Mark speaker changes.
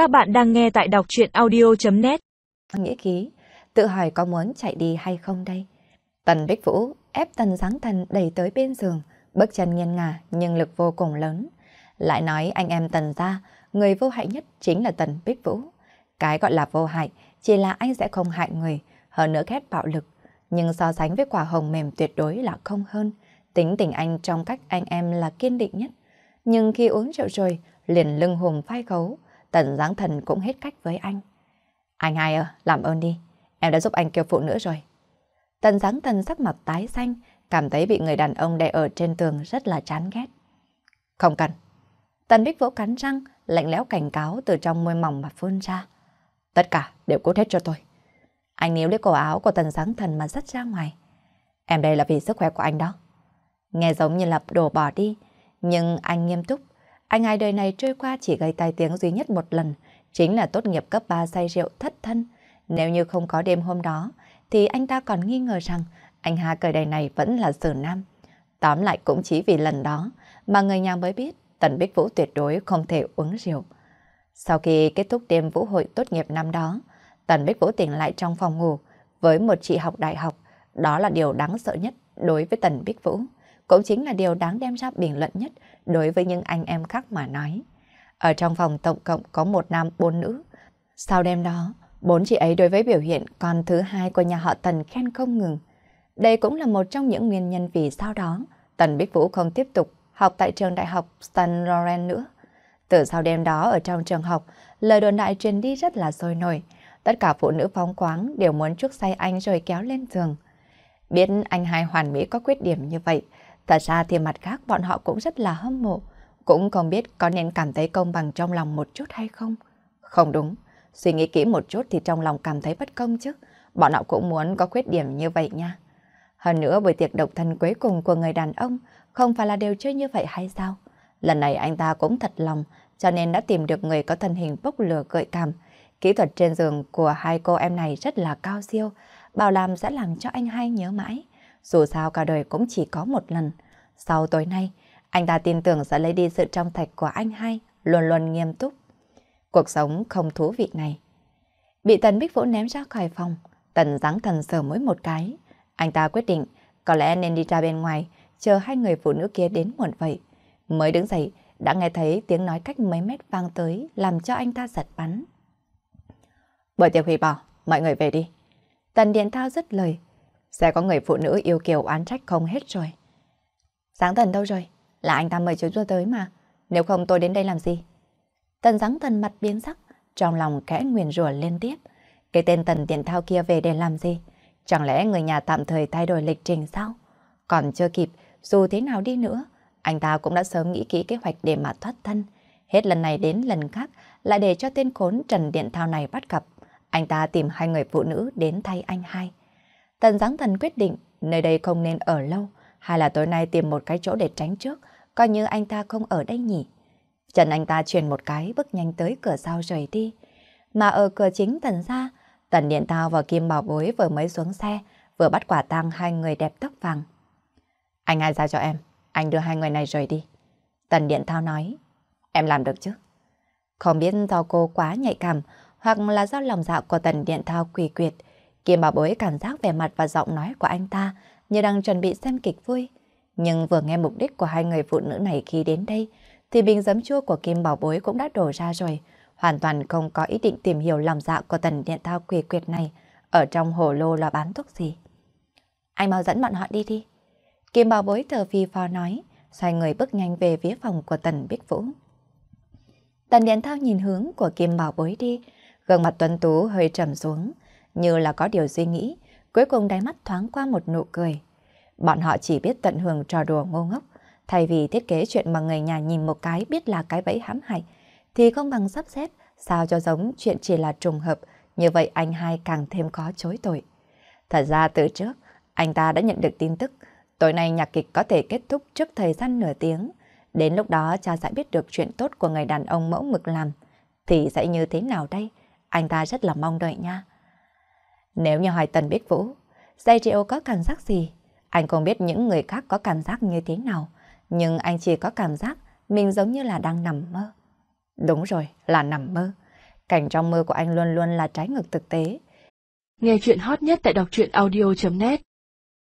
Speaker 1: Các bạn đang nghe tại đọc chuyện audio.net
Speaker 2: Nghĩa ký, tự hỏi có muốn chạy đi hay không đây? Tần Bích Vũ ép tần giáng thần đẩy tới bên giường, bước chân nghiêng ngả nhưng lực vô cùng lớn. Lại nói anh em tần ra, người vô hại nhất chính là tần Bích Vũ. Cái gọi là vô hại chỉ là anh sẽ không hại người, hơn nữa ghét bạo lực. Nhưng so sánh với quả hồng mềm tuyệt đối là không hơn. Tính tình anh trong cách anh em là kiên định nhất. Nhưng khi uống rượu rồi, liền lưng hùm phai khấu, tần giáng thần cũng hết cách với anh. Anh hai ơ, làm ơn đi, em đã giúp anh kêu phụ nữ rồi. Tần giáng thần sắc mặt tái xanh, cảm thấy bị người đàn ông đè ở trên tường rất là chán ghét. Không cần. Tần Bích vỗ cắn răng, lạnh lẽo cảnh cáo từ trong môi mỏng mà phun ra. Tất cả đều cút hết cho tôi. Anh níu lấy cổ áo của tần giáng thần mà dắt ra ngoài. Em đây là vì sức khỏe của anh đó. Nghe giống như là đồ bỏ đi, nhưng anh nghiêm túc. Anh hai đời này trôi qua chỉ gây tai tiếng duy nhất một lần, chính là tốt nghiệp cấp 3 say rượu thất thân. Nếu như không có đêm hôm đó, thì anh ta còn nghi ngờ rằng anh Hà cởi đời này vẫn là sử nam. Tóm lại cũng chỉ vì lần đó mà người nhà mới biết Tần Bích Vũ tuyệt đối không thể uống rượu. Sau khi kết thúc đêm vũ hội tốt nghiệp năm đó, Tần Bích Vũ tỉnh lại trong phòng ngủ với một chị học đại học. Đó là điều đáng sợ nhất đối với Tần Bích Vũ. Cũng chính là điều đáng đem ra bình luận nhất đối với những anh em khác mà nói. Ở trong phòng tổng cộng có một nam bốn nữ. Sau đêm đó, bốn chị ấy đối với biểu hiện con thứ hai của nhà họ Tần khen không ngừng. Đây cũng là một trong những nguyên nhân vì sau đó Tần Bích Vũ không tiếp tục học tại trường đại học Stan Laurent nữa. Từ sau đêm đó ở trong trường học, lời đồn đại truyền đi rất là sôi nổi. Tất cả phụ nữ phóng khoáng đều muốn chuốc say anh rồi kéo lên giường. Biết anh hai hoàn mỹ có khuyết điểm như vậy, thật ra thì mặt khác bọn họ cũng rất là hâm mộ. Cũng không biết có nên cảm thấy công bằng trong lòng một chút hay không. Không đúng, suy nghĩ kỹ một chút thì trong lòng cảm thấy bất công chứ. Bọn họ cũng muốn có khuyết điểm như vậy nha. Hơn nữa buổi tiệc độc thân cuối cùng của người đàn ông không phải là đều chơi như vậy hay sao? Lần này anh ta cũng thật lòng, cho nên đã tìm được người có thân hình bốc lửa gợi cảm. Kỹ thuật trên giường của hai cô em này rất là cao siêu, bảo làm sẽ làm cho anh hai nhớ mãi. Dù sao cả đời cũng chỉ có một lần. Sau tối nay, anh ta tin tưởng sẽ lấy đi sự trong thạch của anh hai, luôn luôn nghiêm túc. Cuộc sống không thú vị này. Bị Tần Bích Vũ ném ra khỏi phòng, Tần giáng thần sờ mỗi một cái. Anh ta quyết định có lẽ nên đi ra bên ngoài, chờ hai người phụ nữ kia đến muộn vậy. Mới đứng dậy, đã nghe thấy tiếng nói cách mấy mét vang tới, làm cho anh ta giật bắn. Buổi tiệc hủy bỏ, mọi người về đi. Tần Điện Thao dứt lời. Sẽ có người phụ nữ yêu kiều oán trách không hết rồi. Sáng thần đâu rồi? Là anh ta mời chúng tôi tới mà. Nếu không tôi đến đây làm gì? Tần sáng thần mặt biến sắc, trong lòng kẽ nguyền rủa liên tiếp. Cái tên tần Điện Thao kia về để làm gì? Chẳng lẽ người nhà tạm thời thay đổi lịch trình sao? Còn chưa kịp, dù thế nào đi nữa, anh ta cũng đã sớm nghĩ kỹ kế hoạch để mà thoát thân. Hết lần này đến lần khác, lại để cho tên khốn Trần Điện Thao này bắt gặp. Anh ta tìm hai người phụ nữ đến thay anh hai. Tần Giáng Thần quyết định nơi đây không nên ở lâu, hay là tối nay tìm một cái chỗ để tránh trước, coi như anh ta không ở đây nhỉ. Trần anh ta truyền một cái bước nhanh tới cửa sau rời đi. Mà ở cửa chính tần ra, tần điện thao và Kim Bảo Bối vừa mới xuống xe, vừa bắt quả tang hai người đẹp tóc vàng. Anh ai ra cho em, anh đưa hai người này rời đi. Tần điện thao nói, em làm được chứ? Không biết do cô quá nhạy cảm, hoặc là do lòng dạ của tần điện thao quỳ quyệt, Kim Bảo Bối cảm giác vẻ mặt và giọng nói của anh ta như đang chuẩn bị xem kịch vui. Nhưng vừa nghe mục đích của hai người phụ nữ này khi đến đây, thì bình giấm chua của Kim Bảo Bối cũng đã đổ ra rồi. Hoàn toàn không có ý định tìm hiểu lòng dạ của tần điện thao quỷ quyệt này ở trong hồ lô là bán thuốc gì. Anh mau dẫn bọn họ đi đi. Kim Bảo Bối thờ phi phò nói, xoay người bước nhanh về phía phòng của tần Bích Vũ. Tần điện thao nhìn hướng của Kim Bảo Bối đi, gương mặt tuấn tú hơi trầm xuống, như là có điều suy nghĩ, cuối cùng đáy mắt thoáng qua một nụ cười. Bọn họ chỉ biết tận hưởng trò đùa ngô ngốc, thay vì thiết kế chuyện mà người nhà nhìn một cái biết là cái bẫy hãm hại, thì không bằng sắp xếp sao cho giống chuyện chỉ là trùng hợp, như vậy anh hai càng thêm khó chối tội. Thật ra từ trước, anh ta đã nhận được tin tức, tối nay nhạc kịch có thể kết thúc trước thời gian nửa tiếng. Đến lúc đó cha sẽ biết được chuyện tốt của người đàn ông mẫu mực làm. Thì sẽ như thế nào đây? Anh ta rất là mong đợi nha. Nếu như hỏi Tần Bích Vũ, Sergio có cảm giác gì? Anh không biết những người khác có cảm giác như thế nào, nhưng anh chỉ có cảm giác mình giống như là đang nằm mơ. Đúng rồi, là nằm mơ. Cảnh trong mơ của anh luôn luôn là trái ngược thực tế.
Speaker 1: Nghe chuyện hot nhất tại đọc truyện audio.net